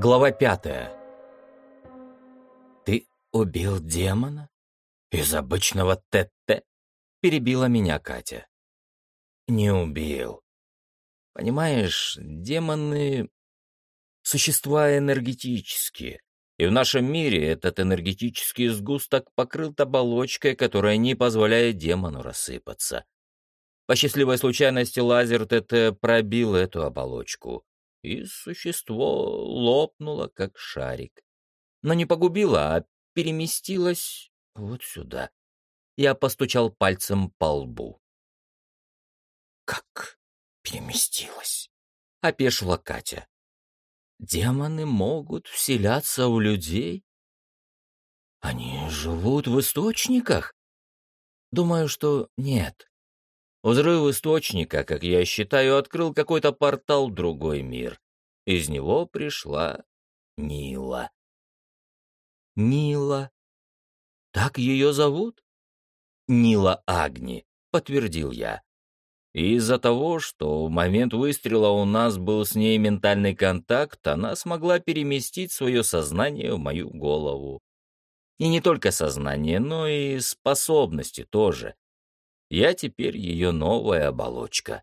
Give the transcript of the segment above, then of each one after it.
Глава пятая. «Ты убил демона? Из обычного ТТ?» — перебила меня Катя. «Не убил. Понимаешь, демоны — существа энергетические, и в нашем мире этот энергетический сгусток покрыт оболочкой, которая не позволяет демону рассыпаться. По счастливой случайности лазер ТТ пробил эту оболочку, и существо лопнуло, как шарик. Но не погубило, а переместилось вот сюда. Я постучал пальцем по лбу. «Как переместилось?» — опешила Катя. «Демоны могут вселяться у людей? Они живут в источниках?» «Думаю, что нет. Взрыв источника, как я считаю, открыл какой-то портал в другой мир. Из него пришла Нила. Нила? Так ее зовут? Нила Агни, подтвердил я. из-за того, что в момент выстрела у нас был с ней ментальный контакт, она смогла переместить свое сознание в мою голову. И не только сознание, но и способности тоже. Я теперь ее новая оболочка.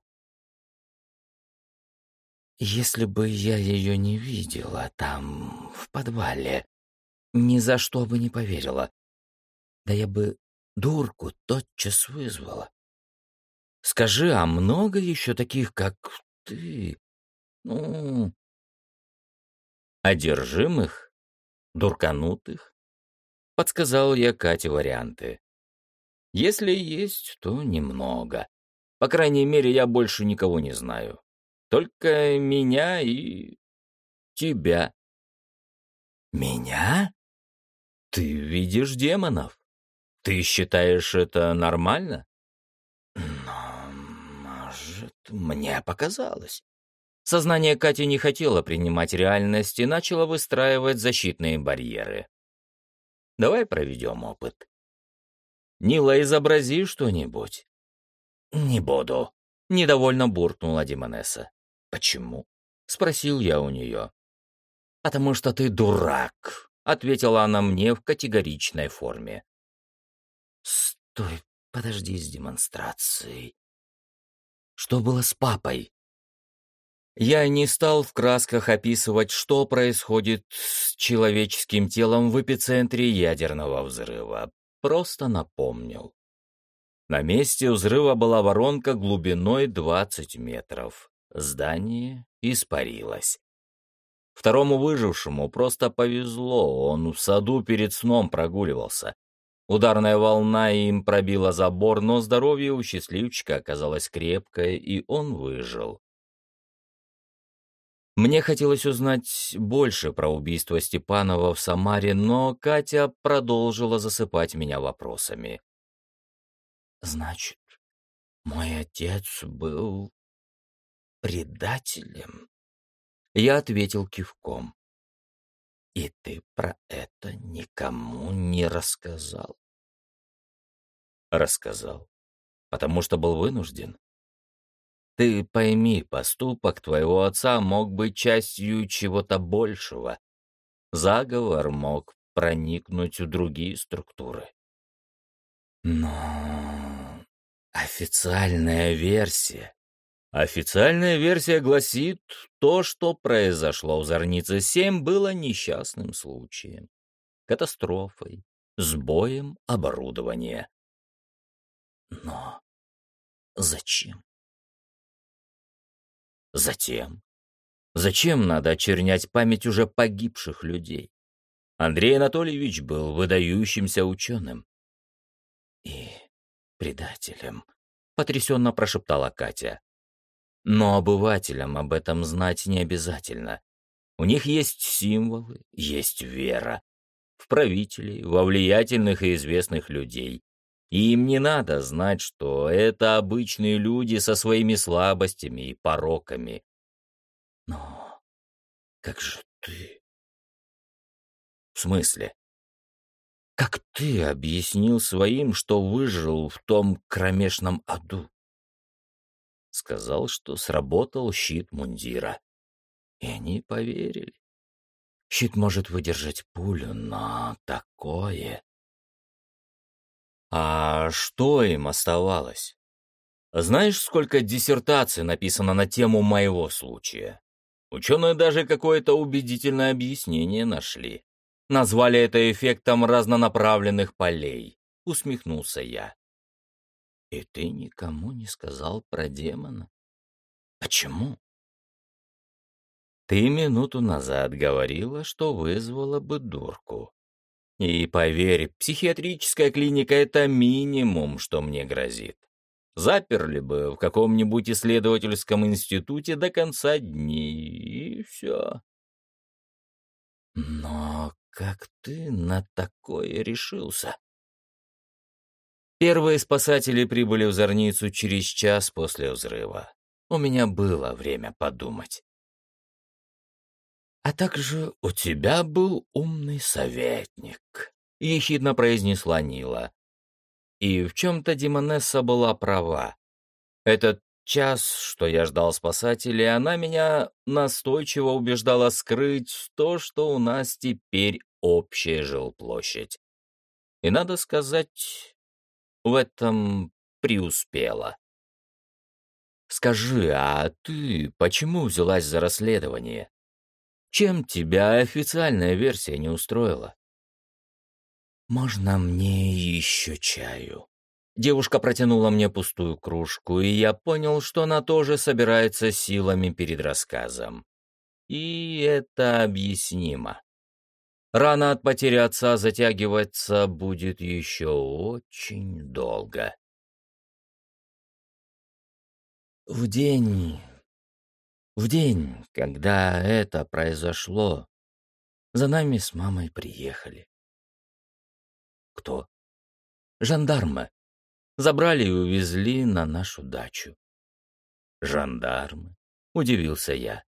Если бы я ее не видела там, в подвале, ни за что бы не поверила. Да я бы дурку тотчас вызвала. Скажи, а много еще таких, как ты? Ну, одержимых, дурканутых? Подсказал я Кате варианты. Если есть, то немного. По крайней мере, я больше никого не знаю. Только меня и тебя. Меня? Ты видишь демонов? Ты считаешь это нормально? Но, может, мне показалось. Сознание Кати не хотело принимать реальность и начало выстраивать защитные барьеры. Давай проведем опыт. Нила, изобрази что-нибудь». «Не буду», — недовольно буркнула Димонеса. «Почему?» — спросил я у нее. «Потому что ты дурак», — ответила она мне в категоричной форме. «Стой, подожди с демонстрацией. Что было с папой?» Я не стал в красках описывать, что происходит с человеческим телом в эпицентре ядерного взрыва просто напомнил. На месте взрыва была воронка глубиной 20 метров. Здание испарилось. Второму выжившему просто повезло, он в саду перед сном прогуливался. Ударная волна им пробила забор, но здоровье у счастливчика оказалось крепкое, и он выжил. Мне хотелось узнать больше про убийство Степанова в Самаре, но Катя продолжила засыпать меня вопросами. «Значит, мой отец был предателем?» Я ответил кивком. «И ты про это никому не рассказал?» «Рассказал, потому что был вынужден. Ты пойми, поступок твоего отца мог быть частью чего-то большего. Заговор мог проникнуть в другие структуры. Но официальная версия... Официальная версия гласит, то, что произошло в Зорнице-7, было несчастным случаем, катастрофой, сбоем оборудования. Но зачем? Затем, зачем надо очернять память уже погибших людей? Андрей Анатольевич был выдающимся ученым. И предателем, потрясенно прошептала Катя. Но обывателям об этом знать не обязательно. У них есть символы, есть вера. В правителей, во влиятельных и известных людей. Им не надо знать, что это обычные люди со своими слабостями и пороками. Но как же ты? В смысле? Как ты объяснил своим, что выжил в том кромешном аду? Сказал, что сработал щит мундира. И они поверили. Щит может выдержать пулю, но такое... А что им оставалось? Знаешь, сколько диссертаций написано на тему моего случая? Ученые даже какое-то убедительное объяснение нашли. Назвали это эффектом разнонаправленных полей. Усмехнулся я. И ты никому не сказал про демона? Почему? Ты минуту назад говорила, что вызвала бы дурку. И поверь, психиатрическая клиника — это минимум, что мне грозит. Заперли бы в каком-нибудь исследовательском институте до конца дней, и все. Но как ты на такое решился? Первые спасатели прибыли в Зорницу через час после взрыва. У меня было время подумать. А также у тебя был умный советник, — ехидно произнесла Нила. И в чем-то Димонесса была права. Этот час, что я ждал спасателей, она меня настойчиво убеждала скрыть то, что у нас теперь общая жилплощадь. И, надо сказать, в этом преуспела. Скажи, а ты почему взялась за расследование? Чем тебя официальная версия не устроила? «Можно мне еще чаю?» Девушка протянула мне пустую кружку, и я понял, что она тоже собирается силами перед рассказом. И это объяснимо. Рана от потери отца затягиваться будет еще очень долго. В день в день, когда это произошло, за нами с мамой приехали. Кто? Жандармы. Забрали и увезли на нашу дачу. Жандармы? Удивился я.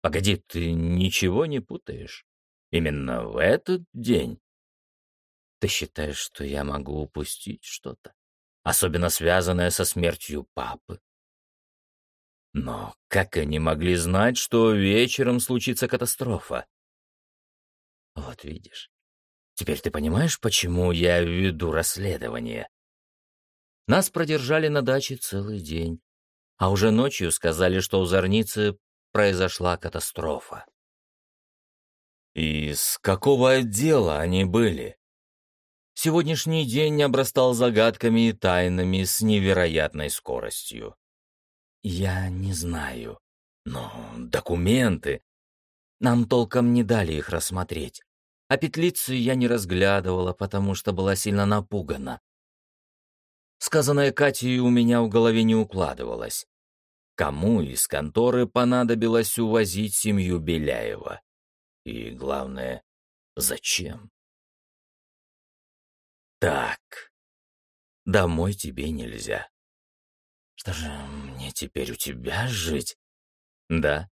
Погоди, ты ничего не путаешь? Именно в этот день? Ты считаешь, что я могу упустить что-то? Особенно связанное со смертью папы? Но как они могли знать, что вечером случится катастрофа? Вот видишь. Теперь ты понимаешь, почему я веду расследование? Нас продержали на даче целый день, а уже ночью сказали, что у Зорницы произошла катастрофа. Из какого отдела они были? Сегодняшний день обрастал загадками и тайнами с невероятной скоростью. Я не знаю. Но документы... Нам толком не дали их рассмотреть. А петлицу я не разглядывала, потому что была сильно напугана. Сказанное Катей у меня в голове не укладывалось. Кому из конторы понадобилось увозить семью Беляева? И главное, зачем? Так, домой тебе нельзя. Что же мне теперь у тебя жить? Да.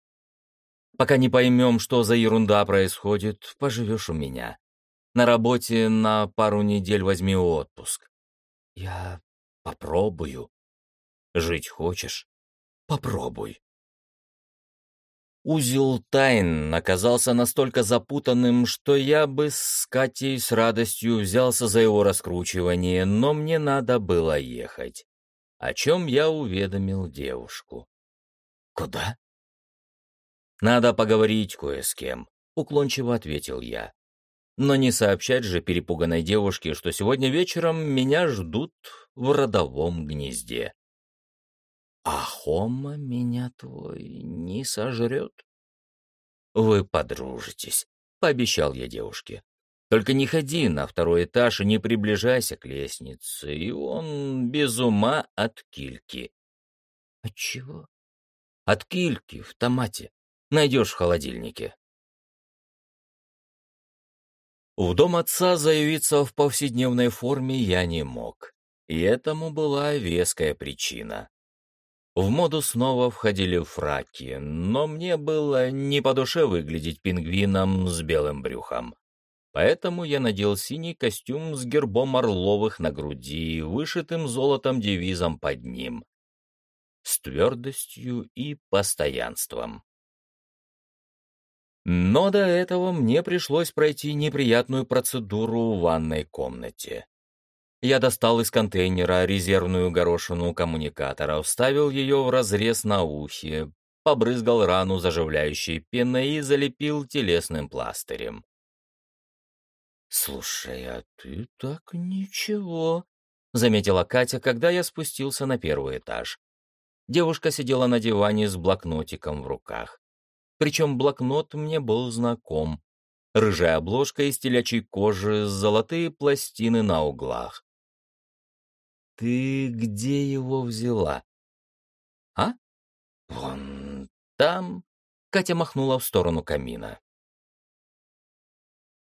Пока не поймем, что за ерунда происходит, поживешь у меня. На работе на пару недель возьми отпуск. Я попробую. Жить хочешь? Попробуй. Узел тайн оказался настолько запутанным, что я бы с Катей с радостью взялся за его раскручивание, но мне надо было ехать о чем я уведомил девушку. «Куда?» «Надо поговорить кое с кем», — уклончиво ответил я. «Но не сообщать же перепуганной девушке, что сегодня вечером меня ждут в родовом гнезде». «А Хома меня твой не сожрет?» «Вы подружитесь», — пообещал я девушке. Только не ходи на второй этаж и не приближайся к лестнице, и он без ума от кильки. От чего? От кильки в томате. Найдешь в холодильнике. В дом отца заявиться в повседневной форме я не мог, и этому была веская причина. В моду снова входили фраки, но мне было не по душе выглядеть пингвином с белым брюхом. Поэтому я надел синий костюм с гербом Орловых на груди и вышитым золотом девизом под ним. С твердостью и постоянством. Но до этого мне пришлось пройти неприятную процедуру в ванной комнате. Я достал из контейнера резервную горошину коммуникатора, вставил ее в разрез на ухе, побрызгал рану заживляющей пеной и залепил телесным пластырем. «Слушай, а ты так ничего», — заметила Катя, когда я спустился на первый этаж. Девушка сидела на диване с блокнотиком в руках. Причем блокнот мне был знаком. Рыжая обложка из телячьей кожи, золотые пластины на углах. Ты где его взяла? А? Вон там. Катя махнула в сторону камина.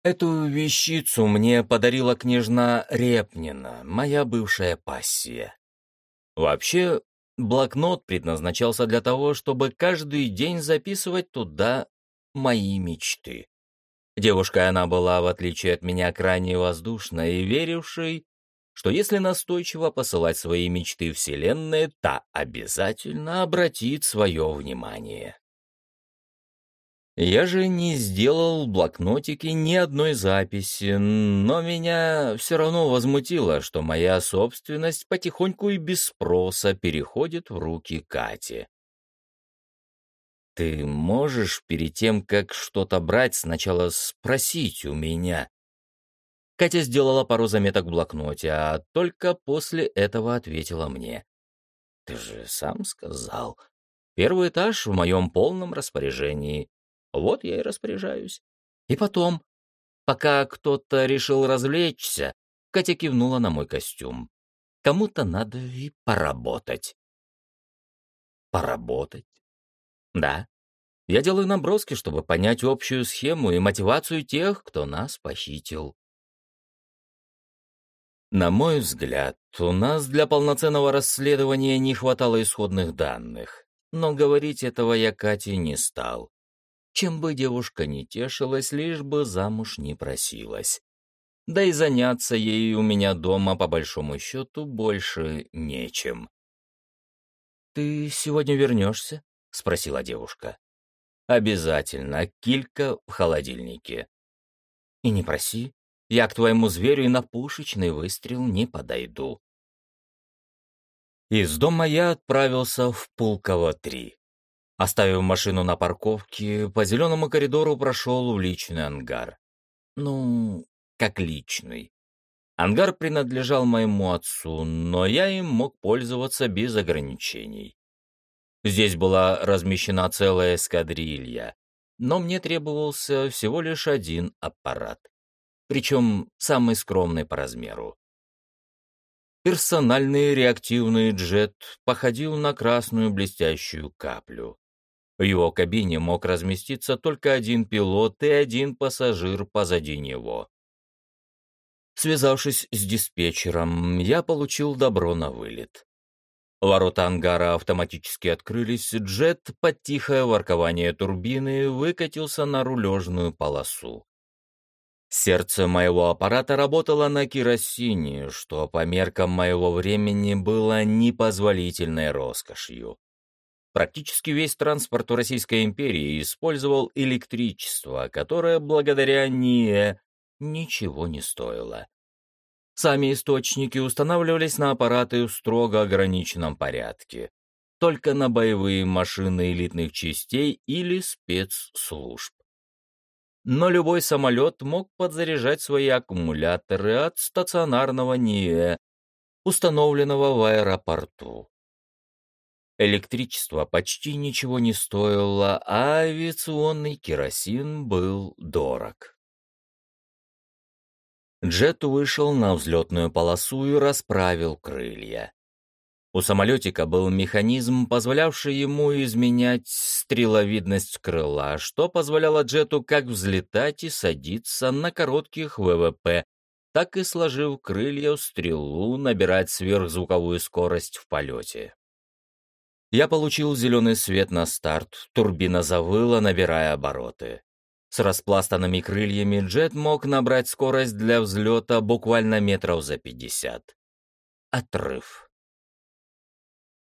Эту вещицу мне подарила княжна Репнина, моя бывшая пассия. Вообще, блокнот предназначался для того, чтобы каждый день записывать туда мои мечты. Девушка она была, в отличие от меня, крайне воздушной и верившей, что если настойчиво посылать свои мечты Вселенной, та обязательно обратит свое внимание. Я же не сделал в блокнотике ни одной записи, но меня все равно возмутило, что моя собственность потихоньку и без спроса переходит в руки Кати. «Ты можешь перед тем, как что-то брать, сначала спросить у меня?» Катя сделала пару заметок в блокноте, а только после этого ответила мне. «Ты же сам сказал. Первый этаж в моем полном распоряжении. Вот я и распоряжаюсь. И потом, пока кто-то решил развлечься, Катя кивнула на мой костюм. Кому-то надо и поработать». «Поработать?» «Да. Я делаю наброски, чтобы понять общую схему и мотивацию тех, кто нас похитил. На мой взгляд, у нас для полноценного расследования не хватало исходных данных, но говорить этого я Кате не стал. Чем бы девушка не тешилась, лишь бы замуж не просилась. Да и заняться ей у меня дома, по большому счету, больше нечем. «Ты сегодня вернешься?» — спросила девушка. «Обязательно. Килька в холодильнике». «И не проси, я к твоему зверю и на пушечный выстрел не подойду. Из дома я отправился в Пулково-3. Оставив машину на парковке, по зеленому коридору прошел в личный ангар. Ну, как личный. Ангар принадлежал моему отцу, но я им мог пользоваться без ограничений. Здесь была размещена целая эскадрилья, но мне требовался всего лишь один аппарат причем самый скромный по размеру. Персональный реактивный джет походил на красную блестящую каплю. В его кабине мог разместиться только один пилот и один пассажир позади него. Связавшись с диспетчером, я получил добро на вылет. Ворота ангара автоматически открылись, джет под тихое воркование турбины выкатился на рулежную полосу. Сердце моего аппарата работало на керосине, что по меркам моего времени было непозволительной роскошью. Практически весь транспорт у Российской империи использовал электричество, которое благодаря НИЭ ничего не стоило. Сами источники устанавливались на аппараты в строго ограниченном порядке, только на боевые машины элитных частей или спецслужб но любой самолет мог подзаряжать свои аккумуляторы от стационарного НИЭ, установленного в аэропорту. Электричество почти ничего не стоило, а авиационный керосин был дорог. Джет вышел на взлетную полосу и расправил крылья. У самолетика был механизм, позволявший ему изменять стреловидность крыла, что позволяло джету как взлетать и садиться на коротких ВВП, так и, сложив крылья в стрелу, набирать сверхзвуковую скорость в полете. Я получил зеленый свет на старт, турбина завыла, набирая обороты. С распластанными крыльями джет мог набрать скорость для взлета буквально метров за пятьдесят. Отрыв.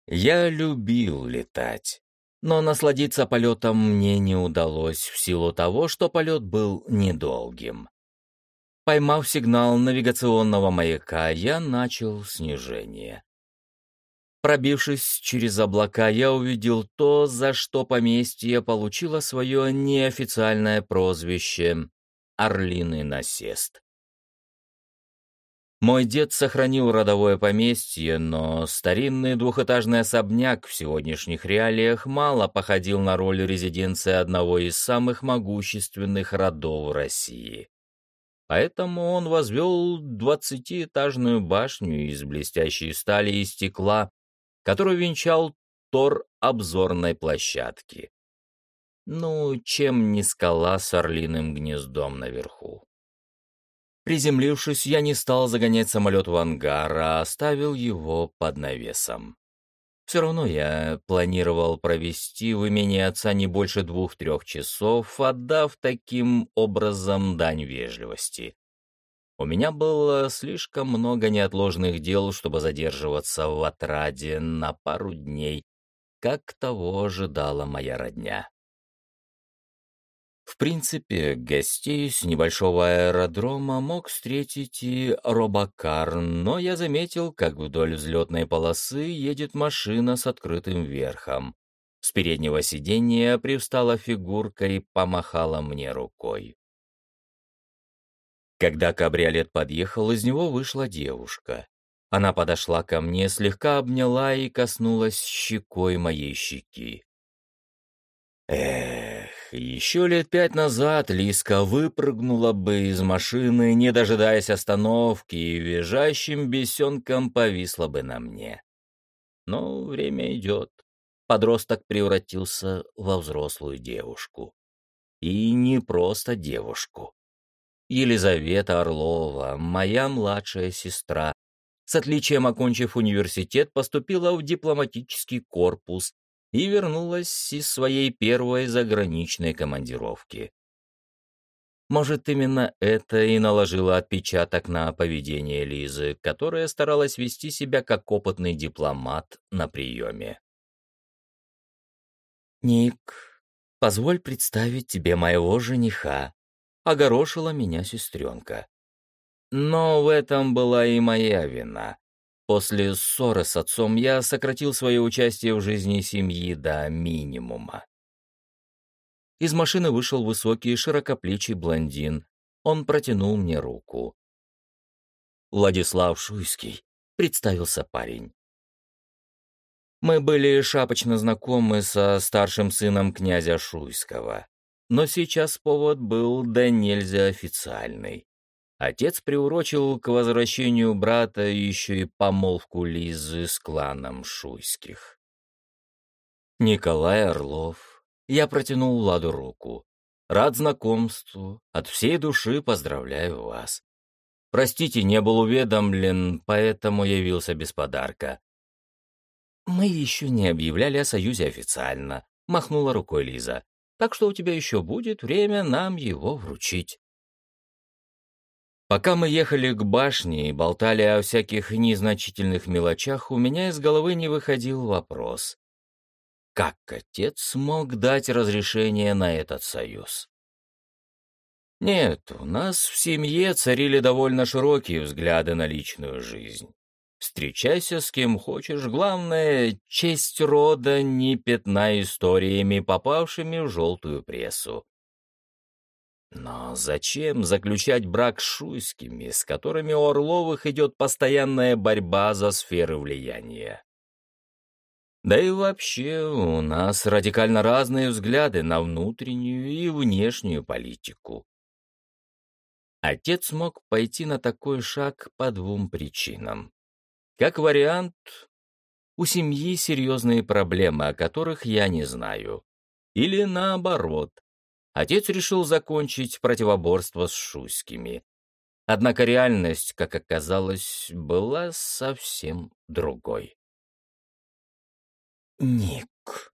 Я любил летать. Но насладиться полетом мне не удалось в силу того, что полет был недолгим. Поймав сигнал навигационного маяка, я начал снижение. Пробившись через облака, я увидел то, за что поместье получило свое неофициальное прозвище — «Орлиный насест». Мой дед сохранил родовое поместье, но старинный двухэтажный особняк в сегодняшних реалиях мало походил на роль резиденции одного из самых могущественных родов России. Поэтому он возвел двадцатиэтажную башню из блестящей стали и стекла, которую венчал тор обзорной площадки. Ну, чем не скала с орлиным гнездом наверху. Приземлившись, я не стал загонять самолет в ангар, а оставил его под навесом. Все равно я планировал провести в имении отца не больше двух-трех часов, отдав таким образом дань вежливости. У меня было слишком много неотложных дел, чтобы задерживаться в отраде на пару дней, как того ожидала моя родня. В принципе, гостей с небольшого аэродрома мог встретить и робокар, но я заметил, как вдоль взлетной полосы едет машина с открытым верхом. С переднего сиденья привстала фигурка и помахала мне рукой. Когда кабриолет подъехал, из него вышла девушка. Она подошла ко мне, слегка обняла и коснулась щекой моей щеки. Эх, еще лет пять назад Лиска выпрыгнула бы из машины, не дожидаясь остановки, и визжащим бесенком повисла бы на мне. Но время идет. Подросток превратился во взрослую девушку. И не просто девушку. Елизавета Орлова, моя младшая сестра, с отличием окончив университет, поступила в дипломатический корпус и вернулась из своей первой заграничной командировки. Может, именно это и наложило отпечаток на поведение Лизы, которая старалась вести себя как опытный дипломат на приеме. «Ник, позволь представить тебе моего жениха», — огорошила меня сестренка. Но в этом была и моя вина. После ссоры с отцом я сократил свое участие в жизни семьи до минимума. Из машины вышел высокий широкоплечий блондин. Он протянул мне руку. «Владислав Шуйский», — представился парень. Мы были шапочно знакомы со старшим сыном князя Шуйского, но сейчас повод был да нельзя официальный. Отец приурочил к возвращению брата еще и помолвку Лизы с кланом Шуйских. Николай Орлов. Я протянул Ладу руку. Рад знакомству. От всей души поздравляю вас. Простите, не был уведомлен, поэтому явился без подарка. Мы еще не объявляли о союзе официально, махнула рукой Лиза. Так что у тебя еще будет время нам его вручить. Пока мы ехали к башне и болтали о всяких незначительных мелочах, у меня из головы не выходил вопрос. Как отец смог дать разрешение на этот союз? Нет, у нас в семье царили довольно широкие взгляды на личную жизнь. Встречайся с кем хочешь, главное — честь рода не пятна историями, попавшими в желтую прессу. Но зачем заключать брак с шуйскими, с которыми у Орловых идет постоянная борьба за сферы влияния? Да и вообще у нас радикально разные взгляды на внутреннюю и внешнюю политику. Отец мог пойти на такой шаг по двум причинам. Как вариант, у семьи серьезные проблемы, о которых я не знаю. Или наоборот, отец решил закончить противоборство с шуйскими. Однако реальность, как оказалось, была совсем другой. «Ник».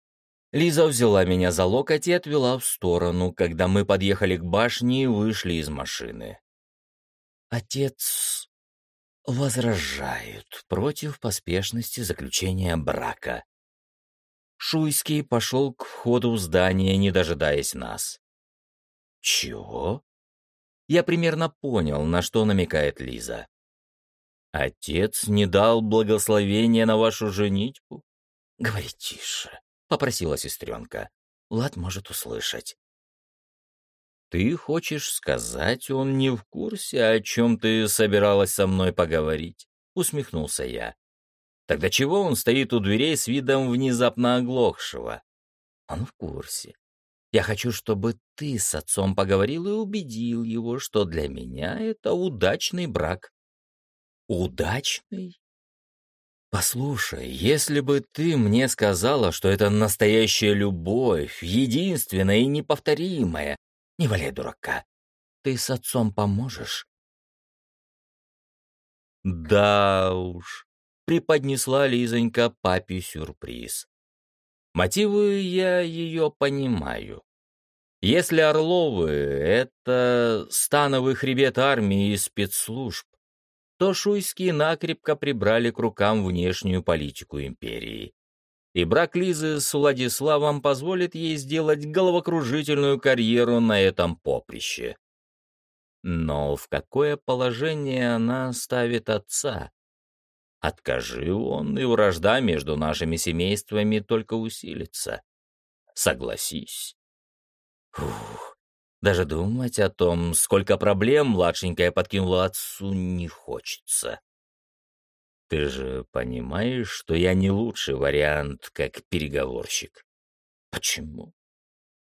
Лиза взяла меня за локоть и отвела в сторону, когда мы подъехали к башне и вышли из машины. Отец возражает против поспешности заключения брака. Шуйский пошел к входу в здание, не дожидаясь нас. «Чего?» Я примерно понял, на что намекает Лиза. «Отец не дал благословения на вашу женитьбу?» «Говори тише», — попросила сестренка. Лад может услышать. «Ты хочешь сказать, он не в курсе, о чем ты собиралась со мной поговорить?» — усмехнулся я. «Тогда чего он стоит у дверей с видом внезапно оглохшего?» «Он в курсе. Я хочу, чтобы ты с отцом поговорил и убедил его, что для меня это удачный брак». «Удачный?» «Послушай, если бы ты мне сказала, что это настоящая любовь, единственная и неповторимая, не валяй дурака. Ты с отцом поможешь?» Да уж, преподнесла Лизонька папе сюрприз. Мотивы я ее понимаю. Если Орловы — это становый хребет армии и спецслужб, то шуйские накрепко прибрали к рукам внешнюю политику империи и брак Лизы с Владиславом позволит ей сделать головокружительную карьеру на этом поприще. Но в какое положение она ставит отца? Откажи он, и вражда между нашими семействами только усилится. Согласись. Фух, даже думать о том, сколько проблем младшенькая подкинула отцу, не хочется. Ты же понимаешь, что я не лучший вариант как переговорщик. Почему?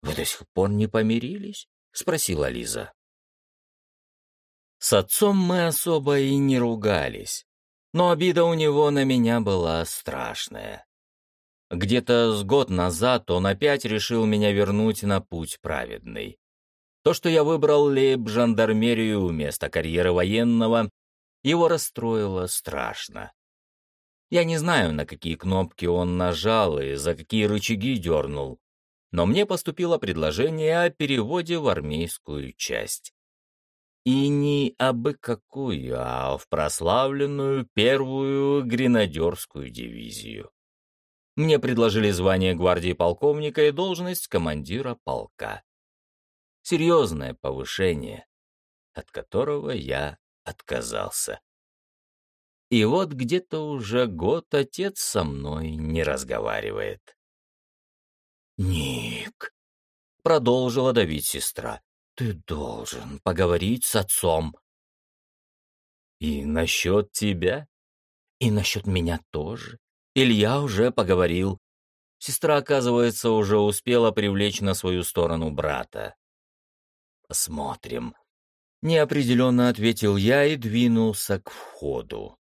Вы до сих пор не помирились? Спросила Лиза. С отцом мы особо и не ругались, но обида у него на меня была страшная. Где-то с год назад он опять решил меня вернуть на путь праведный. То, что я выбрал лейб-жандармерию вместо карьеры военного, его расстроило страшно. Я не знаю, на какие кнопки он нажал и за какие рычаги дернул, но мне поступило предложение о переводе в армейскую часть. И не абы какую, а в прославленную первую гренадерскую дивизию. Мне предложили звание гвардии полковника и должность командира полка. Серьезное повышение, от которого я отказался. И вот где-то уже год отец со мной не разговаривает. «Ник», — продолжила давить сестра, — «ты должен поговорить с отцом». «И насчет тебя?» «И насчет меня тоже. Илья уже поговорил. Сестра, оказывается, уже успела привлечь на свою сторону брата. «Посмотрим», Неопределенно ответил я и двинулся к входу.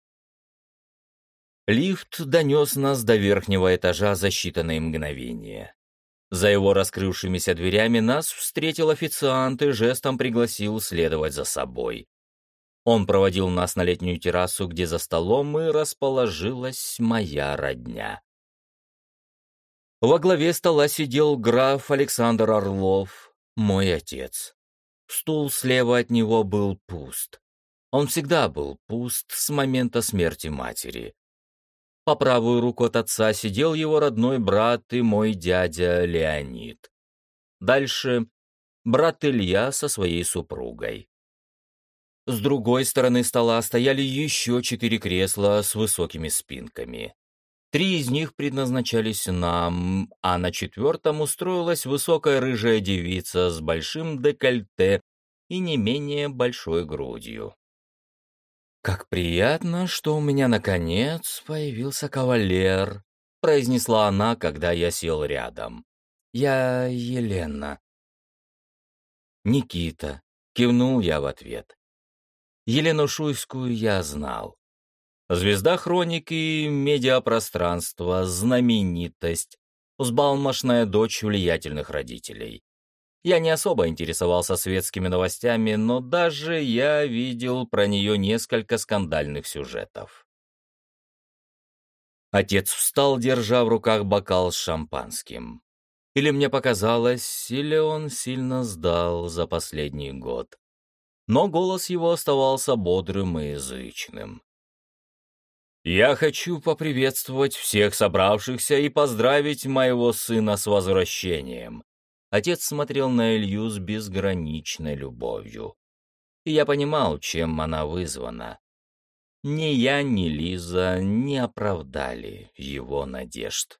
Лифт донес нас до верхнего этажа за считанные мгновения. За его раскрывшимися дверями нас встретил официант и жестом пригласил следовать за собой. Он проводил нас на летнюю террасу, где за столом и расположилась моя родня. Во главе стола сидел граф Александр Орлов, мой отец. Стул слева от него был пуст. Он всегда был пуст с момента смерти матери. По правую руку от отца сидел его родной брат и мой дядя Леонид. Дальше брат Илья со своей супругой. С другой стороны стола стояли еще четыре кресла с высокими спинками. Три из них предназначались нам, а на четвертом устроилась высокая рыжая девица с большим декольте и не менее большой грудью. «Как приятно, что у меня, наконец, появился кавалер», — произнесла она, когда я сел рядом. «Я Елена». «Никита», — кивнул я в ответ. Елену Шуйскую я знал. Звезда хроники медиапространства, знаменитость, взбалмошная дочь влиятельных родителей. Я не особо интересовался светскими новостями, но даже я видел про нее несколько скандальных сюжетов. Отец встал, держа в руках бокал с шампанским. Или мне показалось, или он сильно сдал за последний год. Но голос его оставался бодрым и язычным. Я хочу поприветствовать всех собравшихся и поздравить моего сына с возвращением. Отец смотрел на Илью с безграничной любовью. И я понимал, чем она вызвана. Ни я, ни Лиза не оправдали его надежд.